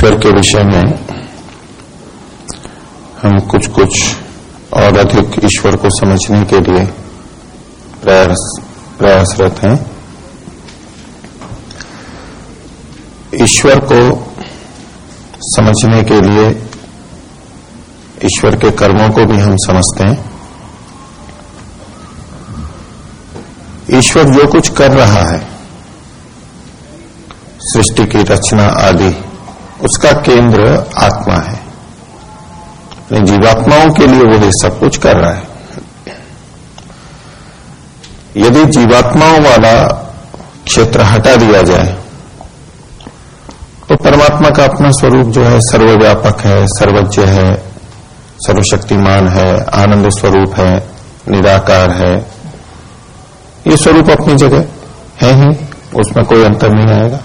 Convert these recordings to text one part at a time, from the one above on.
ईश्वर के विषय में हम कुछ कुछ और अधिक ईश्वर को समझने के लिए प्रयास प्रयासरत हैं। ईश्वर को समझने के लिए ईश्वर के कर्मों को भी हम समझते हैं। ईश्वर जो कुछ कर रहा है, सृष्टि की रचना आदि उसका केंद्र आत्मा है। जीवात्माओं के लिए वो ये सब कुछ कर रहा है। यदि जीवात्माओं वाला क्षेत्र हटा दिया जाए तो परमात्मा का अपना स्वरूप जो है सर्वव्यापक है, सर्वज्ञ है, सर्वशक्तिमान है, आनंद स्वरूप है, निराकार है। ये स्वरूप अपनी जगह है ही, उसमें कोई अंतर नहीं आएगा।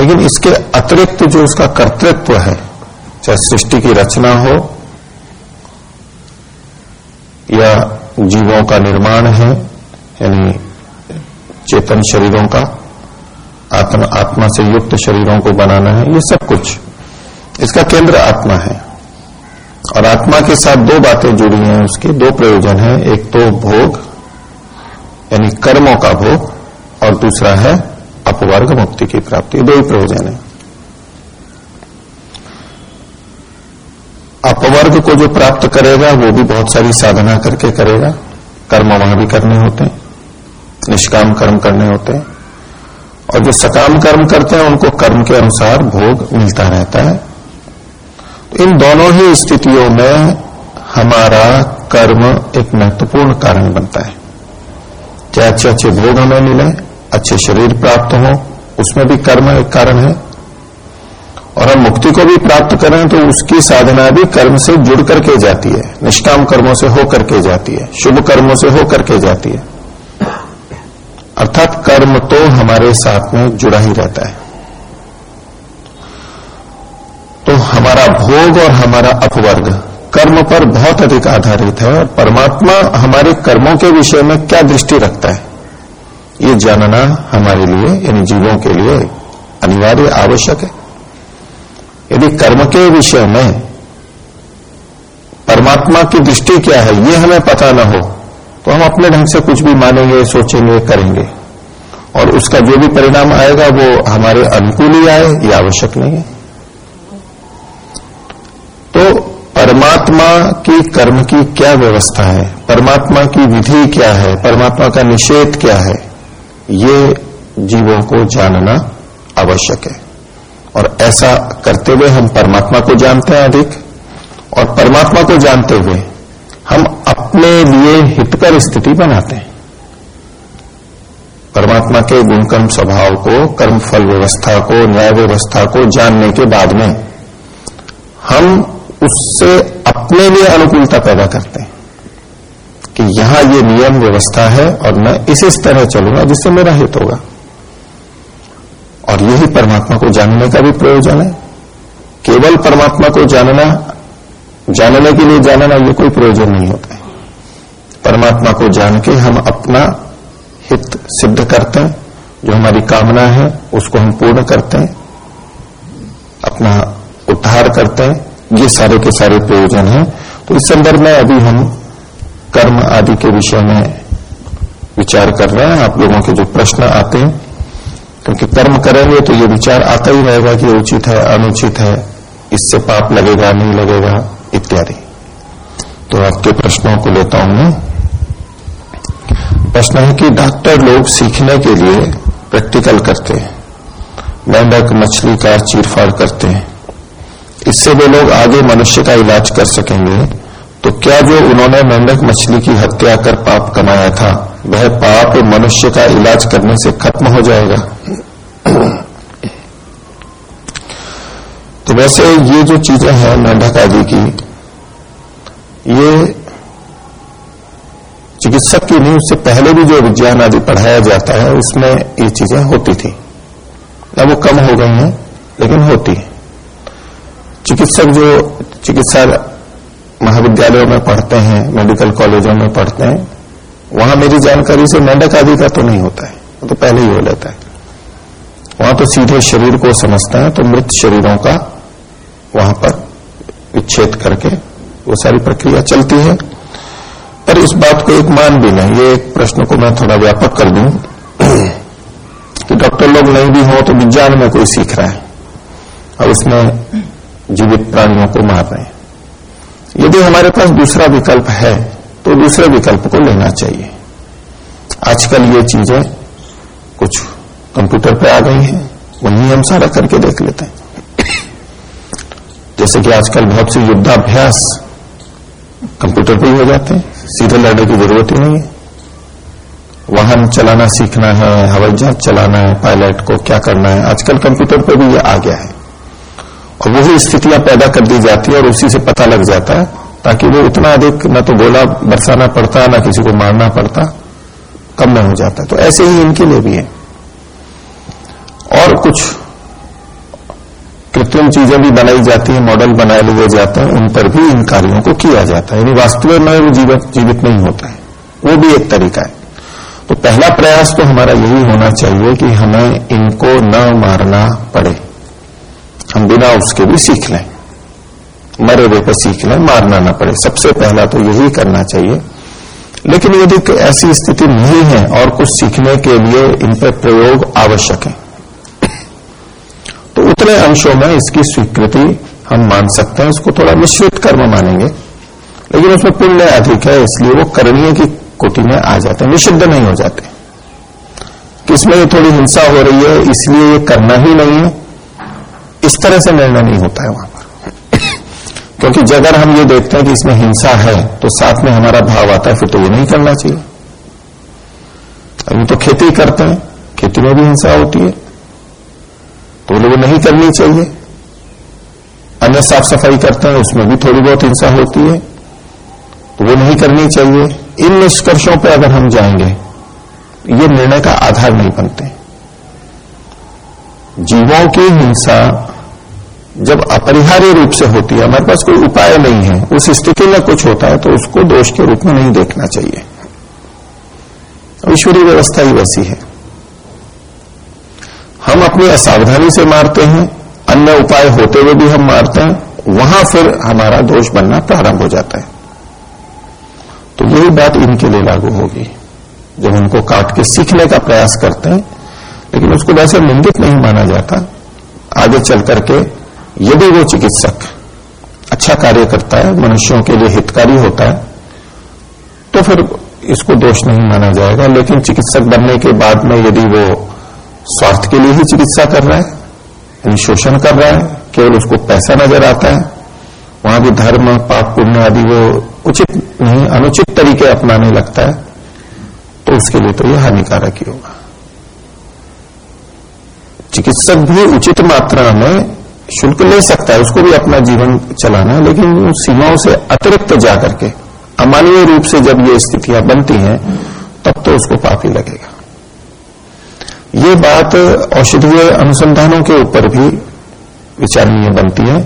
लेकिन इसके अतिरिक्त जो उसका कर्तृत्व है, चाहे सृष्टि की रचना हो या जीवों का निर्माण है, यानी चेतन शरीरों का, आत्मा आत्मा से युक्त शरीरों को बनाना है, ये सब कुछ। इसका केंद्र आत्मा है। और आत्मा के साथ दो बातें जुड़ी हैं उसके, दो प्रयोजन हैं। एक तो भोग, यानी कर्मों का भोग, और दूसरा है अपवर्ग मुक्ति की प्राप्ति। दो ही प्रयोजन है। अपवर्ग को जो प्राप्त करेगा, वो भी बहुत सारी साधना करके करेगा। कर्म वहाँ भी करने होते हैं। निष्काम कर्म करने होते हैं। और जो सकाम कर्म करते हैं, उनको कर्म के अनुसार भोग मिलता रहता है। तो इन दोनों ही स्थितियों में हमारा कर्म एक महत्वपूर्ण कारण बनता है। क्या अच्छे अच्छे भोग हमें मिले अच्छे शरीर प्राप्त हो, उसमें भी कर्म एक कारण है। और हम मुक्ति को भी प्राप्त करें तो उसकी साधना भी कर्म से जुड़ करके जाती है। निष्काम कर्मों से हो करके जाती है। शुभ कर्मों से हो करके जाती है। अर्थात कर्म तो हमारे साथ में जुड़ा ही रहता है। तो हमारा भोग और हमारा अपवर्ग, कर्म पर बहुत अधिक आधारित है। और परमात्मा हमारे कर्मों के विषय में क्या दृष्टि रखता है? ये जानना हमारे लिए यानी जीवों के लिए अनिवार्य आवश्यक है। यदि कर्म के विषय में परमात्मा की दृष्टि क्या है, ये हमें पता न हो तो हम अपने ढंग से कुछ भी मानेंगे, सोचेंगे, करेंगे। और उसका जो भी परिणाम आएगा, वो हमारे अनुकूल ही आए, ये आवश्यक नहीं है। तो परमात्मा की कर्म की क्या व्यवस्था है? परमात्मा की विधि क्या है? परमात्मा का निषेध क्या है? ये जीवों को जानना आवश्यक है। और ऐसा करते हुए हम परमात्मा को जानते हैं अधिक, और परमात्मा को जानते हुए हम अपने लिए हितकर स्थिति बनाते हैं। परमात्मा के गुणकर्म स्वभाव को, कर्म फल व्यवस्था को, न्याय व्यवस्था को जानने के बाद में हम उससे अपने लिए अनुकूलता पैदा करते हैं। कि यहाँ ये नियम व्यवस्था है और मैं इस इस तरह चलूँगा जिससे मेरा हित होगा। और यही परमात्मा को जानने का भी प्रयोजन है। केवल परमात्मा को जानना, जानने के लिए जानना ये कोई प्रयोजन नहीं होता है। परमात्मा को जान के हम अपना हित सिद्ध करते हैं, जो हमारी कामना है, उसको हम पूर्ण करते हैं, अपना उद्धार करते हैं। ये सारे के सारे प्रयोजन हैं। तो इस संदर्भ में अभी हम कर्म आदि के विषय में विचार कर रहे हैं। आप लोगों के जो प्रश्न आते हैं, क्योंकि कर्म करेंगे तो ये विचार आता ही रहेगा कि उचित है, अनुचित है, इससे पाप लगेगा, नहीं लगेगा, इत्यादि। तो आपके प्रश्नों को लेता हूँ मैं। प्रश्न है कि डॉक्टर लोग सीखने के लिए प्रैक्टिकल करते हैं, मेंढक, मछली का चीरफाड़ करते हैं। इससे वे लोग आगे मनुष्य का इलाज कर सकेंगे। तो क्या जो उन्होंने मेंढक मछली की हत्या कर पाप कमाया था, वह पाप मनुष्य का इलाज करने से खत्म हो जाएगा? तो वैसे ये जो चीज़ें हैं मेंढक आदि की, ये चिकित्सक की नहीं उससे पहले भी जो विज्ञान आदि पढ़ाया जाता है, उसमें ये चीज़ें होती थी। अब वो कम हो गई हैं, लेकिन होती है। चिकित्सक जो चिकित्सा महाविद्यालयों में पढ़ते हैं मेडिकल कॉलेजों में पढ़ते हैं, वहाँ मेरी जानकारी से मेंढक आदि का तो नहीं होता है, वो तो पहले ही हो लेता है। वहाँ तो सीधे शरीर को समझते हैं तो मृत शरीरों का वहाँ पर विच्छेद करके वो सारी प्रक्रिया चलती है। पर इस बात को एक मान भी नहीं, ये एक प्रश्न को मैं थोड़ा व्यापक कर दूँ कि डॉक्टर लोग नहीं भी हो तो विज्ञान में कोई सीख रहा है, और उसमें जीवित प्राणियों को मार रहे हैं। यदि हमारे पास दूसरा विकल्प है तो दूसरे विकल्प को लेना चाहिए। आजकल ये चीज़ें कुछ कंप्यूटर पे आ गई हैं, वही हम सारा करके देख लेते हैं। जैसे कि आजकल बहुत से युद्धाभ्यास कंप्यूटर पे ही हो जाते हैं, सीधे लड़ने की ज़रूरत ही नहीं है। वाहन चलाना सीखना है, हवाई जहाज़ चलाना है, पायलट को क्या करना है, आजकल कंप्यूटर पर भी ये आ गया है। और वही स्थितियाँ पैदा कर दी जाती है और उसी से पता लग जाता है, ताकि वो इतना अधिक न तो गोला बरसाना पड़ता, न किसी को मारना पड़ता कम में हो जाता। तो ऐसे ही इनके लिए भी है। और कुछ कृत्रिम चीज़ें भी बनाई जाती हैं मॉडल बनाए लिए जाते हैं, उन पर भी इन कार्यों को किया जाता है। यानी वास्तव में वो जीवित जीवित नहीं होता है। वो भी एक तरीका है। तो पहला प्रयास तो हमारा यही होना चाहिए कि हमें इनको न मारना पड़े। हम बिना उसके भी सीख लें। मरे पर सीख लें, मारना ना पड़े। सबसे पहला तो यही करना चाहिए। लेकिन यदि ऐसी स्थिति नहीं है और कुछ सीखने के लिए इन पर प्रयोग आवश्यक है तो उतने अंशों में इसकी स्वीकृति हम मान सकते हैं। इसको थोड़ा मिश्रित कर्म मानेंगे। लेकिन उसमें पुण्य अधिक है, इसलिए वो करणीय की कोटि में आ जाते हैं, निषिद्ध नहीं हो जाते। किसमें ये थोड़ी हिंसा हो रही है, इसलिए ये करना ही नहीं है। इस तरह से निर्णय नहीं होता है वहाँ पर। क्योंकि अगर हम ये देखते हैं कि इसमें हिंसा है तो साथ में हमारा भाव आता है, फिर तो ये नहीं करना चाहिए। अभी तो खेती करते हैं, खेती में भी हिंसा होती है तो वो नहीं करनी चाहिए। अन्य साफ़ सफ़ाई करते हैं, उसमें भी थोड़ी बहुत हिंसा होती है तो वो नहीं करनी चाहिए। इन निष्कर्षों पर अगर हम जाएँगे, ये निर्णय का आधार नहीं बनते। जीवों की हिंसा जब अपरिहार्य रूप से होती है, हमारे पास कोई उपाय नहीं है, उस स्थिति में कुछ होता है तो उसको दोष के रूप में नहीं देखना चाहिए। ईश्वरीय व्यवस्था ही वैसी है। हम अपनी असावधानी से मारते हैं, अन्य उपाय होते हुए भी हम मारते हैं, वहाँ फिर हमारा दोष बनना प्रारंभ हो जाता है। तो यही बात इनके लिए लागू होगी, जब उनको काट के सीखने का प्रयास करते हैं, लेकिन उसको वैसे निंदित नहीं माना जाता। आगे चल करके यदि वो चिकित्सक। अच्छा कार्य करता है, मनुष्यों के लिए हितकारी होता है तो फिर इसको दोष नहीं माना जाएगा। लेकिन चिकित्सक बनने के बाद में यदि वो स्वार्थ के लिए ही चिकित्सा कर रहा है, यानी शोषण कर रहा है, केवल उसको पैसा नज़र आता है, वहाँ भी धर्म, पाप, पुण्य आदि वो उचित नहीं, अनुचित तरीके अपनाने लगता है तो उसके लिए तो यह हानिकारक ही होगा। चिकित्सक भी उचित मात्रा में शुल्क ले सकता है, उसको भी अपना जीवन चलाना है, लेकिन उन सीमाओं से अतिरिक्त जाकर के, अमानवीय रूप से जब ये स्थितियाँ बनती हैं, तब तो उसको पापी लगेगा। ये बात औषधीय अनुसंधानों के ऊपर भी विचारणीय बनती है,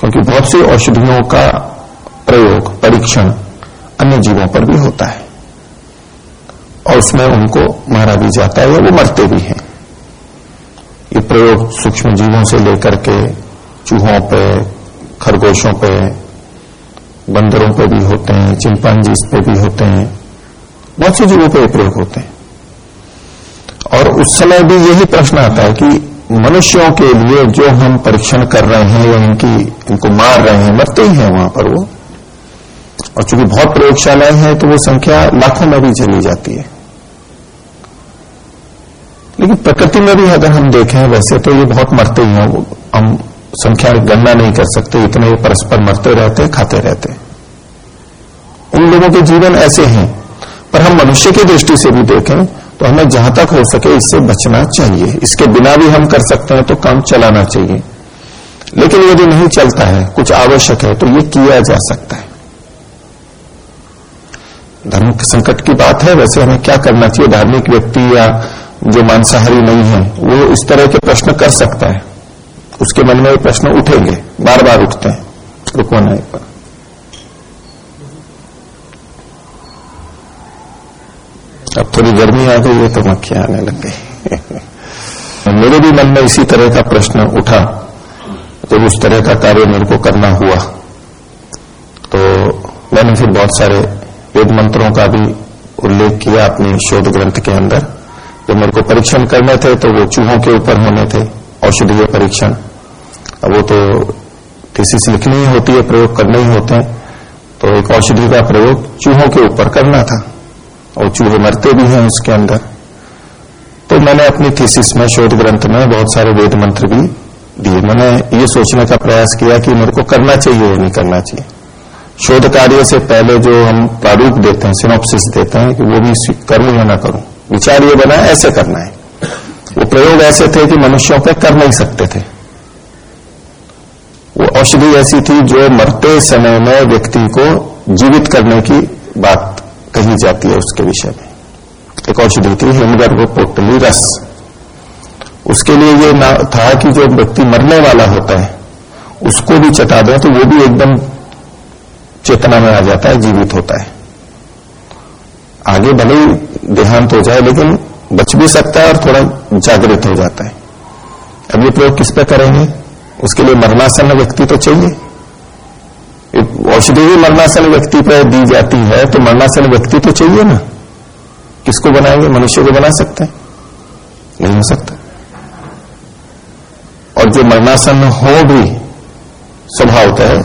क्योंकि बहुत सी औषधियों का प्रयोग, परीक्षण अन्य जीवों पर भी होता है। और उसमें उनको मारा भी जाता है, या वो मरते भी हैं। प्रयोग सूक्ष्म जीवों से लेकर के चूहों पे, खरगोशों पे, बंदरों पे भी होते हैं, चिंपांजीस पे भी होते हैं, बहुत से जीवों पे प्रयोग होते हैं। और उस समय भी यही प्रश्न आता है कि मनुष्यों के लिए जो हम परीक्षण कर रहे हैं या इनकी, इनको मार रहे हैं, मरते ही हैं वहाँ पर वो। और चूँकि बहुत प्रयोगशालाएँ हैं तो वो संख्या लाखों में भी चली जाती है। लेकिन प्रकृति में भी अगर हम देखें वैसे तो ये बहुत मरते ही हैं हम संख्या गणना नहीं कर सकते, इतने परस्पर मरते रहते, खाते रहते। उन लोगों के जीवन ऐसे हैं, पर हम मनुष्य की दृष्टि से भी देखें तो हमें जहाँ तक हो सके इससे बचना चाहिए। इसके बिना भी हम कर सकते हैं तो काम चलाना चाहिए। लेकिन यदि नहीं चलता है, कुछ आवश्यक है तो ये किया जा सकता है। धर्म संकट की बात है, वैसे हमें क्या करना चाहिए? धार्मिक व्यक्ति या जो मांसाहारी नहीं है, वो इस तरह के प्रश्न कर सकता है। उसके मन में ये प्रश्न उठेंगे बार बार उठते हैं। रुको रुकवाना एक बार। अब थोड़ी गर्मी आ गई है तो मक्खियाँ आने लग गई। मेरे भी मन में इसी तरह का प्रश्न उठा, जब उस तरह का कार्य मेरे को करना हुआ। तो मैंने फिर बहुत सारे वेद मंत्रों का भी उल्लेख किया अपने शोध ग्रंथ के अंदर। जब मेरे को परीक्षण करने थे तो वो चूहों के ऊपर होने थे, औषधीय परीक्षण। अब वो तो थीसिस लिखनी ही होती है, प्रयोग करने ही होते हैं। तो एक औषधि का प्रयोग चूहों के ऊपर करना था, और चूहे मरते भी हैं उसके अंदर। तो मैंने अपनी थीसिस में, शोध ग्रंथ में बहुत सारे वेद मंत्र भी दिए। मैंने ये सोचने का प्रयास किया कि मेरे को करना चाहिए या नहीं करना चाहिए। शोध कार्य से पहले जो हम प्रारूप देते हैं सिनोप्सिस देते हैं, कि वो भी करूँ या ना करूँ। विचार ये बना, ऐसे करना है। वो प्रयोग ऐसे थे कि मनुष्यों पे कर नहीं सकते थे। वो औषधि ऐसी थी जो मरते समय में व्यक्ति को जीवित करने की बात कही जाती है उसके विषय में। एक औषधि थी, हिमगर्भ पोटली रस। उसके लिए ये था कि जो व्यक्ति मरने वाला होता है, उसको भी चटा दें तो वो भी एकदम चेतना में आ जाता है, जीवित होता है। आगे भले ही देहांत हो जाए, लेकिन बच भी सकता है और थोड़ा जागृत हो जाता है। अब ये प्रयोग किस पे करेंगे? उसके लिए मरणासन व्यक्ति तो चाहिए। औषधि भी मरणासन व्यक्ति पर दी जाती है तो मरणासन व्यक्ति तो चाहिए ना। किसको बनाएँगे? मनुष्य को बना सकते हैं। नहीं हो सकता। और जो मरणासन हो भी, स्वभाव है,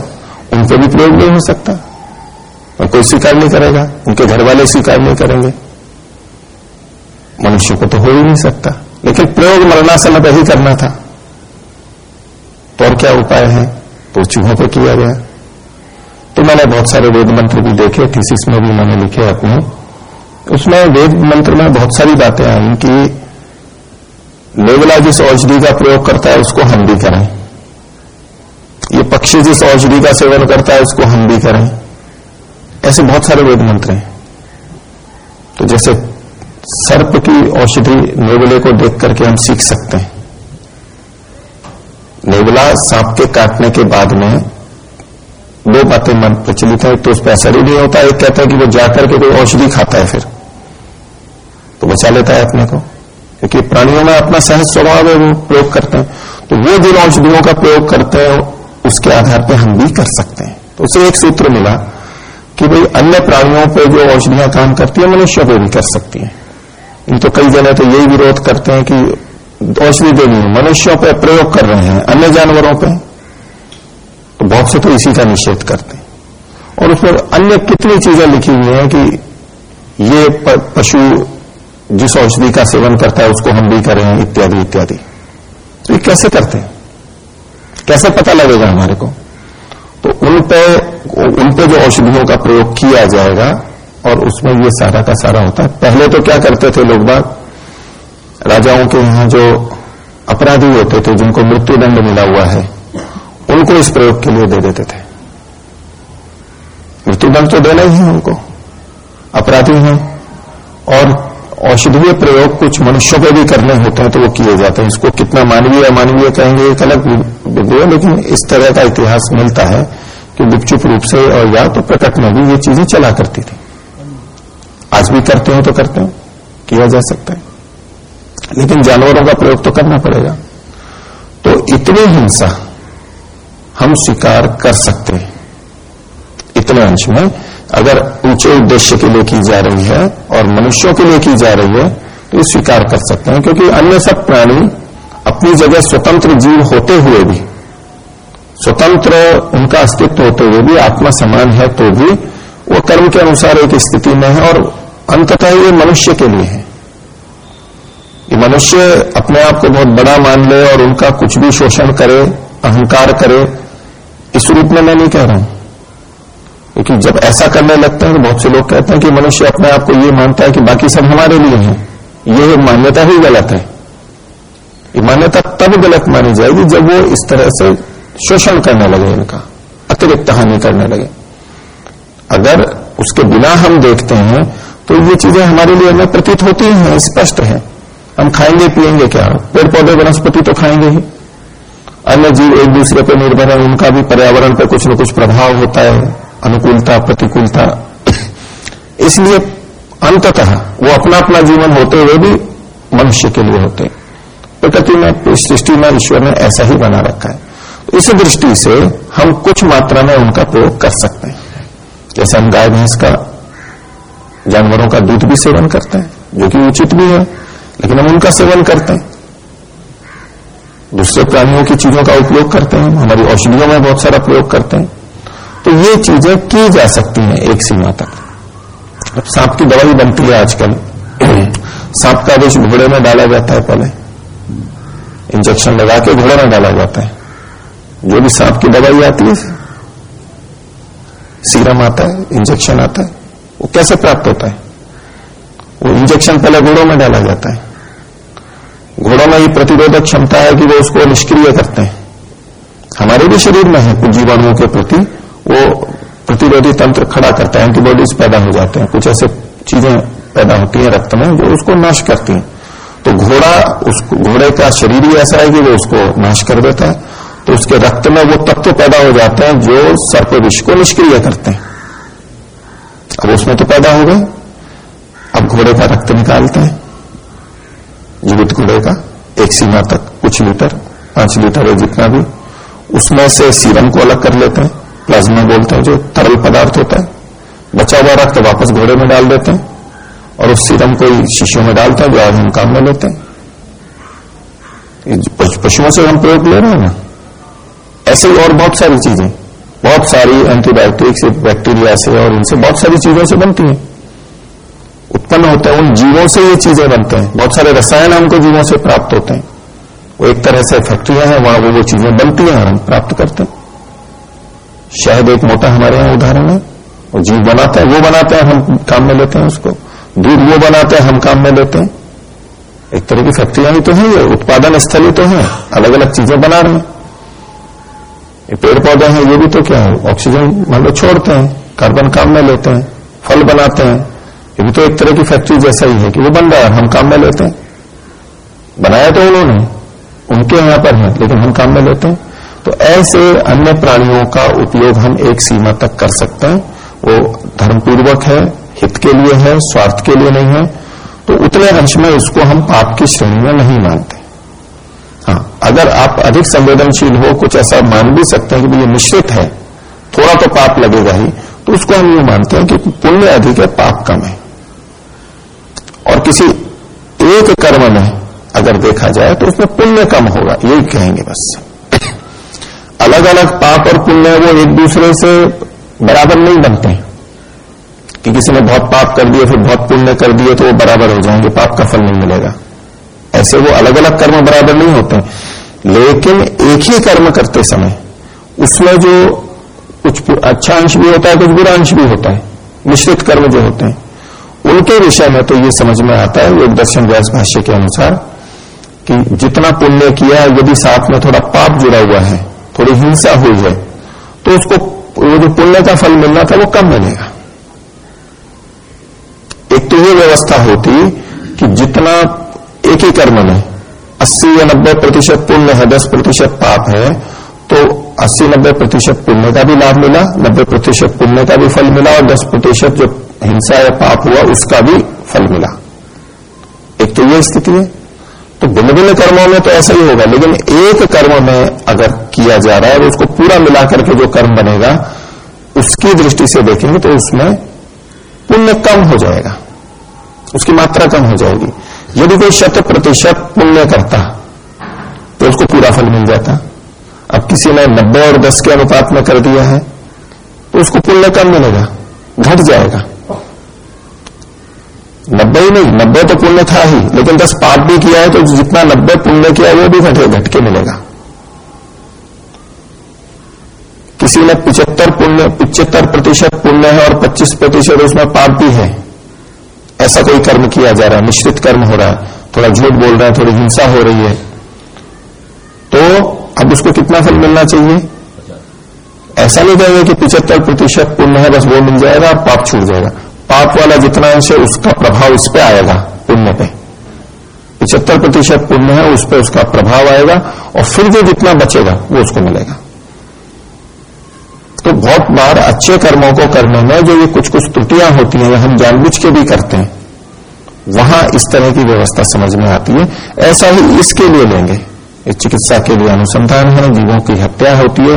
उन पर भी प्रयोग नहीं हो सकता। और कोई स्वीकार नहीं करेगा, उनके घर वाले स्वीकार नहीं करेंगे। मनुष्य को तो हो ही नहीं सकता। लेकिन प्रयोग मरणासन पर ही करना था। तो और क्या उपाय है? तो चूहों पर किया गया। तो मैंने बहुत सारे वेद मंत्र भी देखे थीसिस में भी मैंने लिखे अपने। उसमें वेद मंत्र में बहुत सारी बातें आई कि नेवला जिस औषधि का प्रयोग करता है, उसको हम भी करें। ये पक्षी जिस औषधि का सेवन करता है, उसको हम भी करें। ऐसे बहुत सारे वेद मंत्र हैं। तो जैसे सर्प की औषधि नेवले को देख करके हम सीख सकते हैं। नेवला सांप के काटने के बाद में दो बातें मन प्रचलित है। तो उस पर असर ही नहीं होता, एक कहता है कि वो जाकर के कोई औषधि खाता है फिर। तो बचा लेता है अपने को, क्योंकि प्राणियों में अपना सहज स्वभाव है, वो प्रयोग करते हैं। तो वो जिन औषधियों का प्रयोग करते हैं, उसके आधार पर हम भी कर सकते हैं। तो उसे एक सूत्र मिला कि भाई अन्य प्राणियों पर जो औषधियाँ काम करती है, मनुष्य को भी कर सकती है। तो कई जगह तो यही विरोध करते हैं कि औषधि देनी मनुष्यों पर प्रयोग कर रहे हैं, अन्य जानवरों पर तो बहुत से तो इसी का निषेध करते हैं। और उस पर अन्य कितनी चीज़ें लिखी हुई हैं कि ये पशु जिस औषधि का सेवन करता है, उसको हम भी करें, इत्यादि इत्यादि। तो ये कैसे करते हैं? कैसे पता लगेगा हमारे को? तो उन पे उन पे जो औषधियों का प्रयोग किया जाएगा और उसमें ये सारा का सारा होता है। पहले तो क्या करते थे लोग बाग? राजाओं के यहाँ जो अपराधी होते थे, जिनको मृत्युदंड मिला हुआ है, उनको इस प्रयोग के लिए दे देते थे। मृत्युदंड तो देना ही है उनको। अपराधी हैं और औषधीय प्रयोग कुछ मनुष्यों पे भी करने होते हैं तो वो किए जाते हैं। इसको कितना मानवीय, अमानवीय कहेंगे, एक अलग बिंदु है, लेकिन इस तरह का इतिहास मिलता है कि गुपचुप रूप से और या तो प्रकट में भी ये चीज़ें चला करती थी। आज भी करते हो तो करते हो, किया जा सकता है। लेकिन जानवरों का प्रयोग तो करना पड़ेगा। तो इतनी हिंसा हम स्वीकार कर सकते हैं। इतने अंश में अगर ऊँचे उद्देश्य के लिए की जा रही है और मनुष्यों के लिए की जा रही है तो ये स्वीकार कर सकते हैं, क्योंकि अन्य सब प्राणी अपनी जगह स्वतंत्र जीव होते हुए भी, स्वतंत्र उनका अस्तित्व होते हुए भी, आत्मा समान है तो भी वो कर्म के अनुसार एक स्थिति में है और अंततः ये मनुष्य के लिए है। ये मनुष्य अपने आप को बहुत बड़ा मान ले और उनका कुछ भी शोषण करे, अहंकार करे, इस रूप में मैं नहीं कह रहा हूँ। क्योंकि जब ऐसा करने लगते हैं तो बहुत से लोग कहते हैं कि मनुष्य अपने आप को ये मानता है कि बाकी सब हमारे लिए है। ये मान्यता ही गलत है। ये मान्यता तब गलत मानी जाएगी जब वो इस तरह से शोषण करने लगे, इनका अतिरिक्त हानि करने लगे। अगर उसके बिना हम देखते हैं तो ये चीज़ें हमारे लिए हमें प्रतीत होती हैं, स्पष्ट है। हम खाएँगे, पिएँगे क्या? पेड़ पौधे वनस्पति तो खाएँगे ही। अन्य जीव एक दूसरे पर निर्भर है, उनका भी पर्यावरण पर कुछ न कुछ प्रभाव होता है, अनुकूलता, प्रतिकूलता। इसलिए अंततः वो अपना अपना जीवन होते हुए भी मनुष्य के लिए होते तो प्रकृति में, सृष्टि में, ईश्वर ने ऐसा ही बना रखा है। तो इस दृष्टि से हम कुछ मात्रा में उनका प्रयोग कर सकते हैं। जैसे हम गाय भैंस का जानवरों का दूध भी सेवन करते हैं, जो कि उचित भी है, लेकिन हम उनका सेवन करते हैं। दूसरे प्राणियों की चीज़ों का उपयोग करते हैं, हमारी औषधियों में बहुत सारा प्रयोग करते हैं। तो ये चीज़ें की जा सकती हैं एक सीमा तक। अब सांप की दवाई बनती है आजकल। सांप का विष घोड़े में डाला जाता है पहले। इंजेक्शन लगा के घोड़े में डाला जाता है। जो भी सांप की दवाई आती है सीरम आता है, इंजेक्शन आता है, वो कैसे प्राप्त होता है? वो इंजेक्शन पहले घोड़ों में डाला जाता है। घोड़ों में ही प्रतिरोधक क्षमता है कि वो उसको निष्क्रिय करते हैं। हमारे भी शरीर में है, कुछ जीवाणुओं के प्रति वो प्रतिरोधी तंत्र खड़ा करता है एंटीबॉडीज पैदा हो जाते हैं। कुछ ऐसे चीज़ें पैदा होती है रक्त में, जो उसको नाश करती हैं। तो घोड़ा, उस, घोड़े का शरीर ही ऐसा है कि वो उसको नाश कर देता है। तो उसके रक्त में वो तत्व पैदा हो जाते हैं जो सर्प विष को निष्क्रिय करते हैं। अब उसमें तो पैदा हो गए। अब घोड़े का रक्त निकालते हैं। जीवित घोड़े का एक सीमा तक, कुछ लीटर पाँच लीटर है जितना भी। उसमें से सीरम को अलग कर लेते हैं। प्लाज्मा बोलते हैं जो तरल पदार्थ होता है। बचा हुआ रक्त वापस घोड़े में डाल देते हैं। और उस सीरम को शीशों में डालते हैं, जो आज हम काम में लेते हैं। पशुओं से हम प्रयोग ले रहे हैं ना? ऐसे और बहुत सारी चीज़ें। बहुत सारी एंटीबायोटिक्स बैक्टीरिया से और इनसे बहुत सारी चीज़ों से बनती हैं। उत्पन्न होता है, उन जीवों से ये चीज़ें बनते हैं। बहुत सारे रसायन हमको जीवों से प्राप्त होते हैं। वो एक तरह से फैक्ट्रियाँ हैं, वहाँ वो वो चीज़ें बनती हैं और हम प्राप्त करते हैं। शायद एक मोटा हमारे यहाँ उदाहरण है। वो जीव बनाता है, वो बनाते हैं, हम काम में लेते हैं उसको। दूध वो बनाते हैं, हम काम में लेते हैं। एक तरह की फैक्ट्रियाँ ही तो है, ये उत्पादन स्थली तो है अलग अलग चीज़ें बना रहे हैं। पेड़ पौधे हैं, ये भी तो क्या है? ऑक्सीजन मान लो छोड़ते हैं, कार्बन काम में लेते हैं, फल बनाते हैं। ये भी तो एक तरह की फैक्ट्री जैसा ही है कि वो बन रहा है हम काम में लेते हैं। बनाया तो उन्होंने, उनके यहाँ पर है, लेकिन हम काम में लेते हैं। तो ऐसे अन्य प्राणियों का उपयोग हम एक सीमा तक कर सकते हैं। वो धर्मपूर्वक है, हित के लिए है, स्वार्थ के लिए नहीं है। तो उतने अंश में उसको हम पाप की श्रेणी में नहीं मानते। अगर आप अधिक संवेदनशील हो, कुछ ऐसा मान भी सकते हैं कि ये मिश्रित है, थोड़ा तो पाप लगेगा ही तो उसको हम ये मानते हैं कि पुण्य अधिक है, पाप कम है। और किसी एक कर्म में अगर देखा जाए तो उसमें पुण्य कम होगा, यही कहेंगे बस। अलग अलग पाप और पुण्य वो एक दूसरे से बराबर नहीं बनते। कि किसी ने बहुत पाप कर दिए, फिर बहुत पुण्य कर दिए तो वो बराबर हो जाएँगे, पाप का फल नहीं मिलेगा। ऐसे वो अलग अलग कर्म बराबर नहीं होते। लेकिन एक ही कर्म करते समय, उसमें जो कुछ अच्छा अंश भी होता है, कुछ बुरा अंश भी होता है, मिश्रित कर्म जो होते हैं, उनके विषय में तो ये समझ में आता है, योग दर्शन व्यास भाष्य के अनुसार, कि जितना पुण्य किया, यदि साथ में थोड़ा पाप जुड़ा हुआ है, थोड़ी हिंसा हुई है तो उसको वो जो पुण्य का फल मिलना था, वो कम मिलेगा। एक तो ये व्यवस्था होती कि जितना एक ही कर्म में 80 या 90 प्रतिशत पुण्य है 10 प्रतिशत पाप है तो 80 90 प्रतिशत पुण्य का भी लाभ मिला 90 प्रतिशत पुण्य का भी फल मिला, और 10 प्रतिशत जो हिंसा या पाप हुआ, उसका भी फल मिला। एक तो ये स्थिति है। तो भिन्न भिन्न कर्मों में तो ऐसा ही होगा, लेकिन एक कर्म में अगर किया जा रहा है उसको पूरा मिलाकर के जो कर्म बनेगा, उसकी दृष्टि से देखेंगे तो उसमें पुण्य कम हो जाएगा। उसकी मात्रा कम हो जाएगी। यदि कोई शत प्रतिशत पुण्य करता तो उसको पूरा फल मिल जाता। अब किसी ने नब्बे और दस के अनुपात में कर दिया है तो उसको पुण्य कम मिलेगा? घट जाएगा। नब्बे ही नहीं, नब्बे तो पुण्य था ही, लेकिन दस पाप भी किया है तो जितना नब्बे पुण्य किया है, वो भी घटे, घट के मिलेगा। किसी ने पिचहत्तर पुण्य, पिचहत्तर प्रतिशत पुण्य है और पच्चीस प्रतिशत उसमें पाप भी है। ऐसा कोई कर्म किया जा रहा है, मिश्रित कर्म हो रहा है, थोड़ा झूठ बोल रहा है, थोड़ी हिंसा हो रही है तो अब उसको कितना फल मिलना चाहिए? ऐसा नहीं कहेंगे कि पिछहत्तर प्रतिशत पुण्य है, बस वो मिल जाएगा, पाप छूट जाएगा। पाप वाला जितना अंश है, उसका प्रभाव इस पर आएगा, पुण्य पे। पिछहत्तर प्रतिशत पुण्य है, उस पर उसका प्रभाव आएगा, और फिर जो जितना बचेगा, वो उसको मिलेगा। तो बहुत बार अच्छे कर्मों को करने में जो ये कुछ कुछ त्रुटियाँ होती हैं हम जानबूझ के भी करते हैं, वहाँ इस तरह की व्यवस्था समझ में आती है। ऐसा ही इसके लिए लेंगे। चिकित्सा के लिए अनुसंधान है, जीवों की हत्या होती है,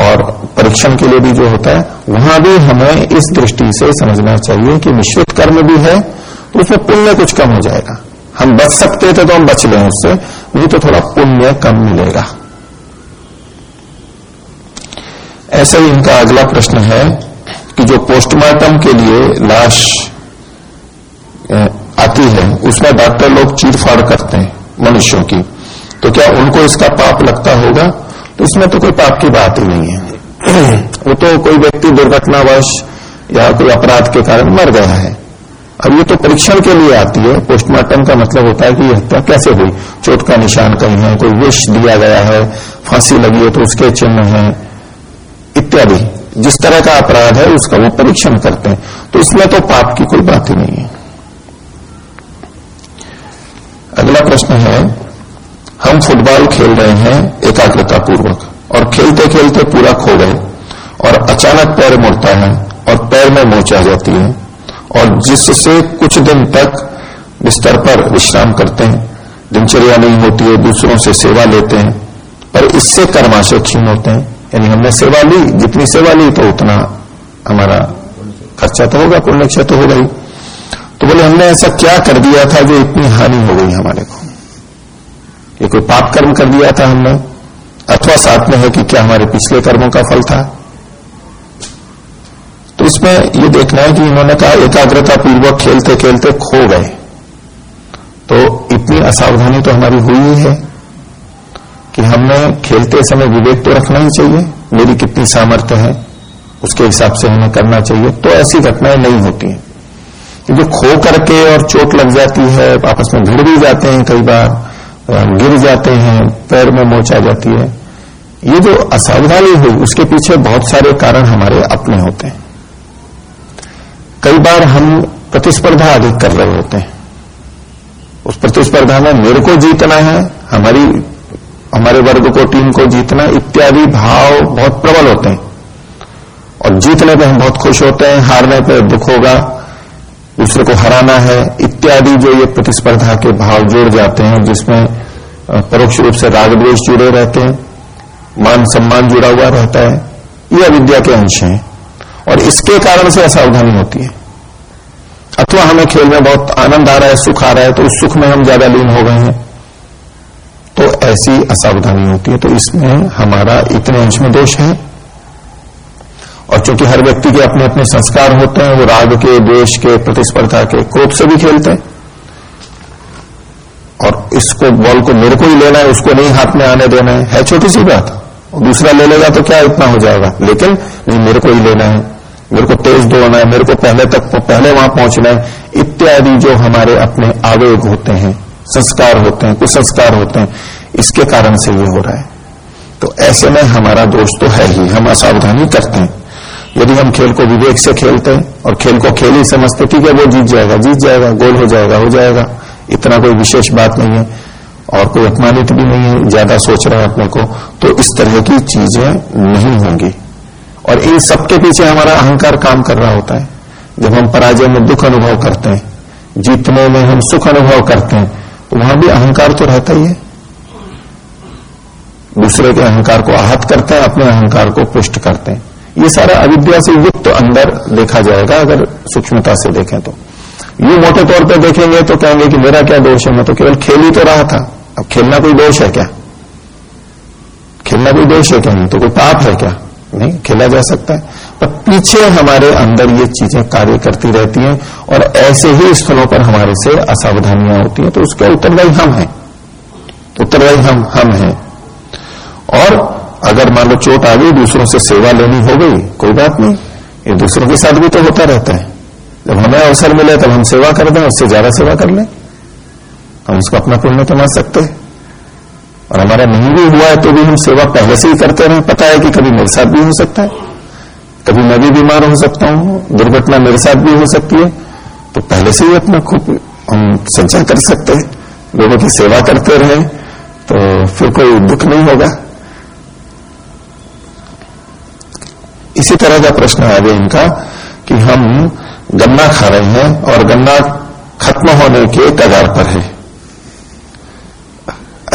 और परीक्षण के लिए भी जो होता है, वहाँ भी हमें इस दृष्टि से समझना चाहिए कि मिश्रित कर्म भी है तो उसमें पुण्य कुछ कम हो जाएगा। हम बच सकते थे तो हम बच लें उससे, नहीं तो थोड़ा पुण्य कम मिलेगा। ऐसे ही इनका अगला प्रश्न है कि जो पोस्टमार्टम के लिए लाश आती है, उसमें डॉक्टर लोग चीरफाड़ करते हैं मनुष्यों की। तो क्या उनको इसका पाप लगता होगा? तो इसमें तो कोई पाप की बात ही नहीं है। वो तो कोई व्यक्ति दुर्घटनावश या कोई अपराध के कारण मर गया है। अब ये तो परीक्षण के लिए आती है। पोस्टमार्टम का मतलब होता है कि यह हत्या कैसे हुई? चोट का निशान कहीं है, कोई विष दिया गया है, फांसी लगी है तो उसके चिन्ह है। इत्यादि। जिस तरह का अपराध है, उसका वो परीक्षण करते हैं। तो इसमें तो पाप की कोई बात ही नहीं है। अगला प्रश्न है, हम फुटबॉल खेल रहे हैं एकाग्रता पूर्वक और खेलते खेलते पूरा खो गए और अचानक पैर मुड़ता है और पैर में मोच आ जाती है और जिससे कुछ दिन तक बिस्तर पर विश्राम करते हैं, दिनचर्या नहीं होती है, दूसरों से सेवा लेते हैं, पर इससे कर्माशय क्षीण होते हैं। यानी हमने सेवा ली, जितनी सेवा ली तो उतना हमारा खर्चा तो होगा पुण्य क्षय तो ही। तो बोले, हमने ऐसा क्या कर दिया था जो इतनी हानि हो गई हमारे को? ये कोई पाप कर्म कर दिया था हमने? अथवा साथ में है कि क्या हमारे पिछले कर्मों का फल था? तो इसमें ये देखना है कि इन्होंने कहा, एकाग्रता पूर्वक खेलते खेलते खो गए। तो इतनी असावधानी तो हमारी हुई ही है। कि हमने खेलते समय विवेक तो रखना ही चाहिए। मेरी कितनी सामर्थ्य है, उसके हिसाब से हमें करना चाहिए। तो ऐसी घटनाएँ नहीं होती हैं। जो खो करके और चोट लग जाती है, आपस में भिड़ भी जाते हैं कई बार गिर जाते हैं, पैर में मोच आ जाती है, ये जो असावधानी हुई उसके पीछे बहुत सारे कारण हमारे अपने होते हैं। कई बार हम प्रतिस्पर्धा अधिक कर रहे होते हैं। उस प्रतिस्पर्धा में मेरे को जीतना है, हमारी हमारे वर्ग को, टीम को जीतना इत्यादि भाव बहुत प्रबल होते हैं। और जीतने पे हम बहुत खुश होते हैं, हारने पे दुख होगा, दूसरे को हराना है, इत्यादि जो ये प्रतिस्पर्धा के भाव जुड़ जाते हैं, जिसमें परोक्ष रूप से राग द्वेष जुड़े रहते हैं, मान सम्मान जुड़ा हुआ रहता है, ये अविद्या के अंश हैं। और इसके कारण से असावधानी होती है। अथवा हमें खेल में बहुत आनंद आ रहा है, सुख आ रहा है तो उस सुख में हम ज़्यादा लीन हो गए हैं। तो ऐसी असावधानी होती है तो इसमें हमारा इतने अंश में दोष है। और चूँकि हर व्यक्ति के अपने अपने संस्कार होते हैं वो राग के द्वेष के प्रतिस्पर्धा के क्रोध से भी खेलते हैं। और इसको बॉल को मेरे को ही लेना है उसको नहीं हाथ में आने देना है, है छोटी सी बात। दूसरा ले लेगा तो क्या इतना हो जाएगा? लेकिन नहीं मेरे को ही लेना है। मेरे को तेज दौड़ना है मेरे को पहले तक पहले वहाँ पहुँचना है। इत्यादि जो हमारे अपने आवेग होते हैं संस्कार होते हैं, कुसंस्कार होते हैं, इसके कारण से ये हो रहा है। तो ऐसे में हमारा दोष तो है ही, हम असावधानी करते हैं। यदि हम खेल को विवेक से खेलते हैं और खेल को खेल ही समझते, ठीक है, वो जीत जाएगा जीत जाएगा, गोल हो जाएगा हो जाएगा, इतना कोई विशेष बात नहीं है, और कोई अपमानित भी नहीं है, ज़्यादा सोच रहा है अपने को तो इस तरह की चीज़ें नहीं होंगी। और इन सबके पीछे हमारा अहंकार काम कर रहा होता है। जब हम पराजय में दुख अनुभव करते हैं, जीतने में हम सुख अनुभव करते हैं तो वहाँ भी अहंकार तो रहता ही है। दूसरे के अहंकार को आहत करते हैं, अपने अहंकार को पुष्ट करते हैं। ये सारा अविद्या से युक्त तो अंदर देखा जाएगा अगर सूक्ष्मता से देखें तो। यू मोटे तौर पर देखेंगे तो कहेंगे कि मेरा क्या दोष है? मैं तो केवल खेल ही तो रहा था। अब खेलना कोई दोष है क्या? खेलना कोई दोष है क्या? नहीं तो कोई पाप है क्या? नहीं, खेला जा सकता है। पर पीछे हमारे अंदर ये चीज़ें कार्य करती रहती हैं और ऐसे ही स्थलों पर हमारे से असावधानियाँ होती हैं। तो उसके उत्तरदायी हम हैं। उत्तरदायी हम हम हैं। और अगर मान लो चोट आ गई, दूसरों से सेवा लेनी हो गई, कोई बात नहीं, ये दूसरों के साथ भी तो होता रहता है। जब हमें अवसर मिले, तब हम सेवा कर दें, उससे ज़्यादा सेवा कर लें। हम उसको अपना पुण्य कमा सकते हैं। और हमारा नहीं भी हुआ है तो भी हम सेवा पहले से ही करते रहे पता है कि कभी मेरे साथ भी हो सकता है। कभी मैं भी बीमार हो सकता हूँ, दुर्घटना मेरे साथ भी हो सकती है। तो पहले से ही अपना खूब हम संचय कर सकते हैं, लोगों की सेवा करते रहे तो फिर कोई दुख नहीं होगा। इसी तरह का प्रश्न आ गया इनका, कि हम गन्ना खा रहे हैं और गन्ना खत्म होने के कगार पर है।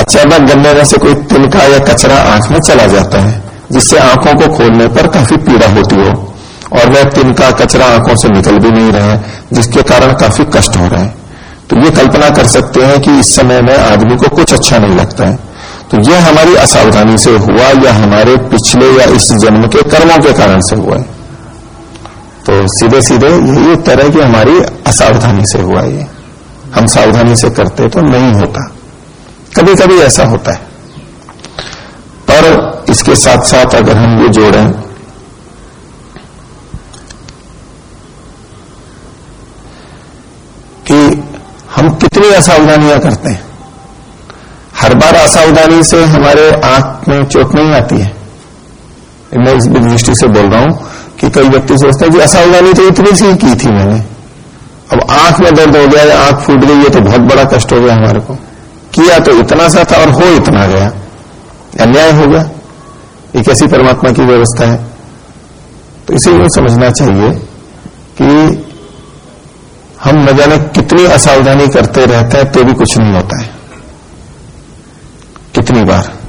अचानक गन्ने में से कोई तिनका या कचरा आँख में चला जाता है, जिससे आँखों को खोलने पर काफ़ी पीड़ा होती हो। और वह तिनका कचरा आँखों से निकल भी नहीं रहा है, जिसके कारण काफ़ी कष्ट हो रहा है। तो ये कल्पना कर सकते हैं कि इस समय में आदमी को कुछ अच्छा नहीं लगता है। तो यह हमारी असावधानी से हुआ, या हमारे पिछले या इस जन्म के कर्मों के कारण से हुआ है। तो सीधे सीधे यही उत्तर है कि हमारी असावधानी से हुआ ये। हम सावधानी से करते तो नहीं होता। कभी कभी ऐसा होता है। पर इसके साथ साथ अगर हम ये जोड़ें, कि हम कितनी असावधानियाँ करते हैं। हर बार असावधानी से हमारे आँख में चोट नहीं आती है। मैं इस दृष्टि से बोल रहा हूँ कि कई व्यक्ति सोचते हैं कि असावधानी तो इतनी सी की थी मैंने। अब आँख में दर्द हो गया या आँख फूट गई, ये तो बहुत बड़ा कष्ट हो गया हमारे को। किया तो इतना सा था और हो इतना गया। अन्याय हो गया। ये कैसी परमात्मा की व्यवस्था है? तो इसे इसीलिए समझना चाहिए कि हम न जाने कितनी असावधानी करते रहते हैं तो भी कुछ नहीं होता है। कितनी बार?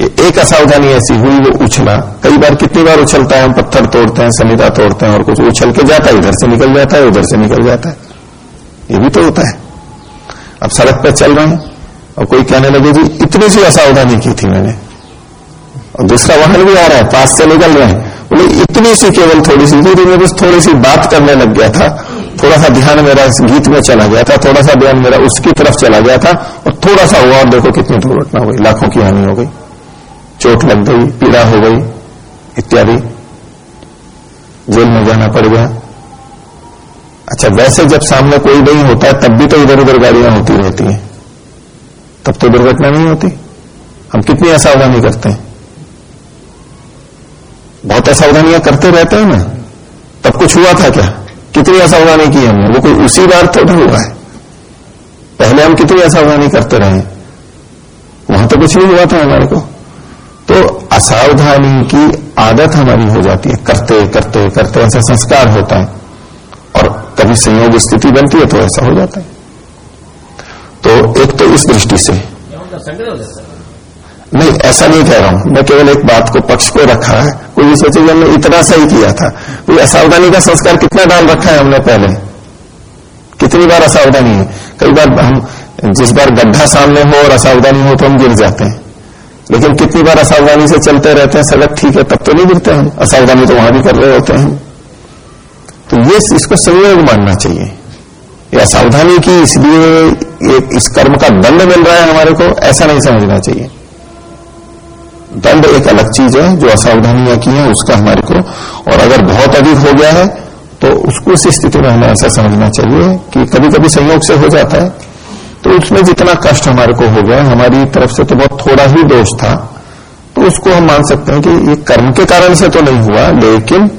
एक असावधानी ऐसी हुई, वो उछला। कई बार कितनी बार उछलता है, हम पत्थर तोड़ते हैं समिधा तोड़ते हैं और कुछ उछल के जाता है, इधर से निकल जाता है, उधर से निकल जाता है। ये भी तो होता है। अब सड़क पर चल रहे हैं, और कोई कहने लगे, जी, इतनी सी असावधानी की थी मैंने। और दूसरा वाहन भी आ रहा है, पास से निकल रहे हैं। बोले, इतनी सी केवल थोड़ी सी थी मैं बस थोड़ी सी बात करने लग गया था। थोड़ा सा ध्यान मेरा इस गीत में चला गया था, थोड़ा सा ध्यान मेरा उसकी तरफ़ चला गया था, और थोड़ा सा हुआ, और देखो कितनी दुर्घटना हो गई लाखों की हानि हो गई, चोट लग गई, पीड़ा हो गई, इत्यादि। जेल में जाना पड़ गया। अच्छा वैसे जब सामने कोई नहीं होता है तब भी तो इधर उधर गाड़ियाँ होती रहती हैं। तब तो दुर्घटना नहीं होती। हम कितनी असावधानी करते हैं? बहुत असावधानियाँ करते रहते हैं ना? तब कुछ हुआ था क्या? कितनी असावधानी की हमने? वो कोई उसी बार थोड़ा हुआ है। पहले हम कितनी असावधानी करते रहे? वहाँ तो कुछ नहीं हुआ था हमारे को। तो असावधानी की आदत हमारी हो जाती है। करते करते करते ऐसा संस्कार होता है। और कभी संयोग स्थिति बनती है तो ऐसा हो जाता है। तो एक तो इस दृष्टि से। नहीं, ऐसा नहीं कह रहा हूँ। मैं केवल एक बात को पक्ष को रखा है। कोई भी सोचे हमने इतना सही किया था। कोई असावधानी का संस्कार कितना डाल रखा है हमने पहले? कितनी बार असावधानी है? कई बार हम, जिस बार गड्ढा सामने हो और असावधानी हो तो हम गिर जाते हैं। लेकिन कितनी बार असावधानी से चलते रहते हैं, सड़क ठीक है, तब तो नहीं गिरते हम। असावधानी तो वहाँ भी कर रहे होते हैं। तो ये इसको संयोग मानना चाहिए। ये असावधानी की, इसलिए इस कर्म का दंड मिल रहा है हमारे को, ऐसा नहीं समझना चाहिए। दंड एक अलग चीज़ है, जो असावधानियाँ की है, उसका हमारे को और अगर बहुत अधिक हो गया है तो उसको उस स्थिति में हमें ऐसा समझना चाहिए कि कभी कभी संयोग से हो जाता है। तो उसमें जितना कष्ट हमारे को हो गया हमारी तरफ़ से तो बहुत थोड़ा ही दोष था तो उसको हम मान सकते हैं कि ये कर्म के कारण से तो नहीं हुआ, लेकिन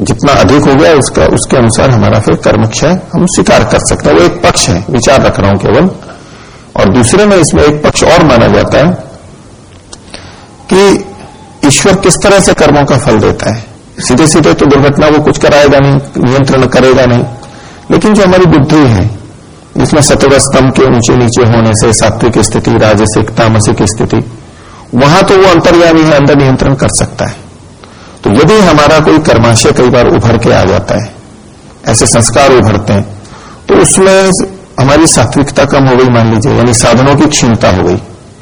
जितना अधिक हो गया उसका, उसके अनुसार हमारा फिर कर्म क्षय हम स्वीकार कर सकते हैं। वो एक पक्ष है, विचार रख रहा हूँ केवल। और दूसरे में इसमें एक पक्ष और माना जाता है कि ईश्वर किस तरह से कर्मों का फल देता है। सीधे सीधे तो दुर्घटना वो कुछ कराएगा नहीं, नियंत्रण करेगा नहीं। लेकिन जो हमारी बुद्धि है, जिसमें सतुर स्तंभ के ऊँचे नीचे होने से, सात्विक स्थिति, राजसिक, तामसिक स्थिति, वहाँ तो वो अंतर्यामी है, अंदर नियंत्रण कर सकता है। तो यदि हमारा कोई कर्माशय कई बार उभर के आ जाता है, ऐसे संस्कार उभरते हैं तो उसमें हमारी सात्विकता कम हो गई, मान लीजिए, यानी साधनों की क्षीणता हो गई।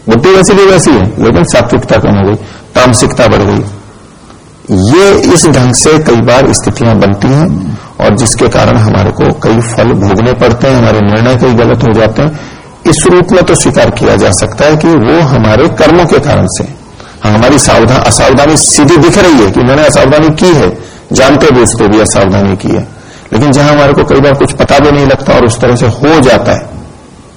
बुद्धि वैसी भी वैसी है, लेकिन सात्विकता कम हो गई, तामसिकता बढ़ गई। ये इस ढंग से कई बार स्थितियाँ बनती हैं, और जिसके कारण हमारे को कई फल भोगने पड़ते हैं, हमारे निर्णय कई गलत हो जाते हैं। इस रूप में तो स्वीकार किया जा सकता है कि वो हमारे कर्मों के कारण से हमारी सावधान असावधानी सीधी दिख रही है कि मैंने असावधानी की है। जानते हुए उसको भी असावधानी की है। लेकिन जहाँ हमारे को कई बार कुछ पता भी नहीं लगता और उस तरह से हो जाता है,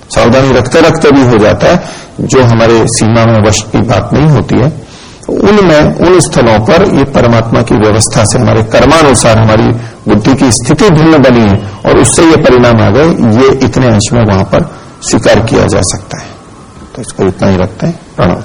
सावधानी रखते रखते भी हो जाता है, जो हमारे सीमा में वश की बात नहीं होती है, उनमें, उन स्थलों पर ये परमात्मा की व्यवस्था से हमारे कर्मानुसार हमारी बुद्धि की स्थिति भिन्न बनी है और उससे ये परिणाम आ गए, ये इतने अंश में वहाँ पर स्वीकार किया जा सकता है। तो इसको इतना ही रखते हैं, प्रणव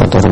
को